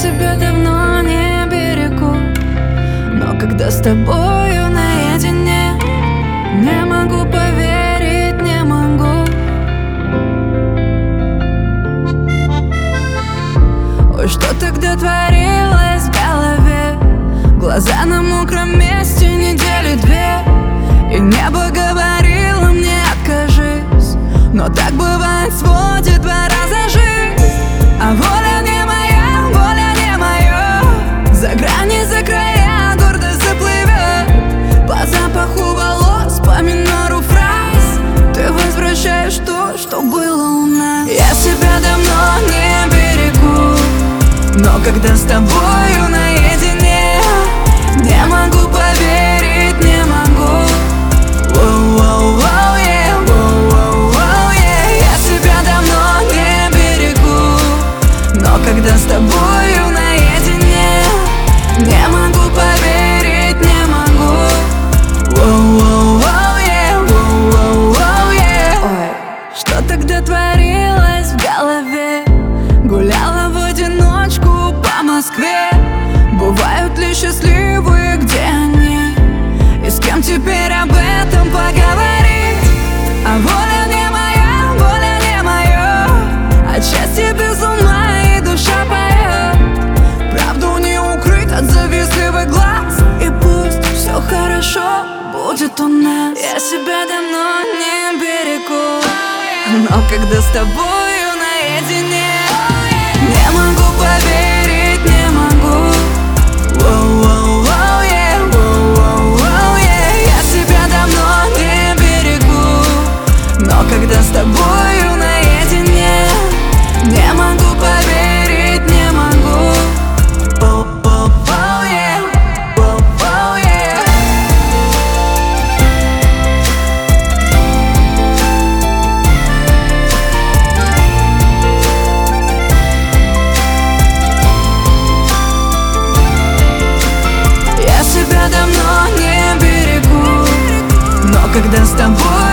себя давно не берегу. Но когда с тобою наедине Не могу поверить, не могу. Ой, что тогда творилось в голове? Глаза на мокром месте недели две. И небо говорило мне откажись Но так Но когда с тобою будет у нас. Я себя давно не берегу. Но когда с тобою наедине когда с тобой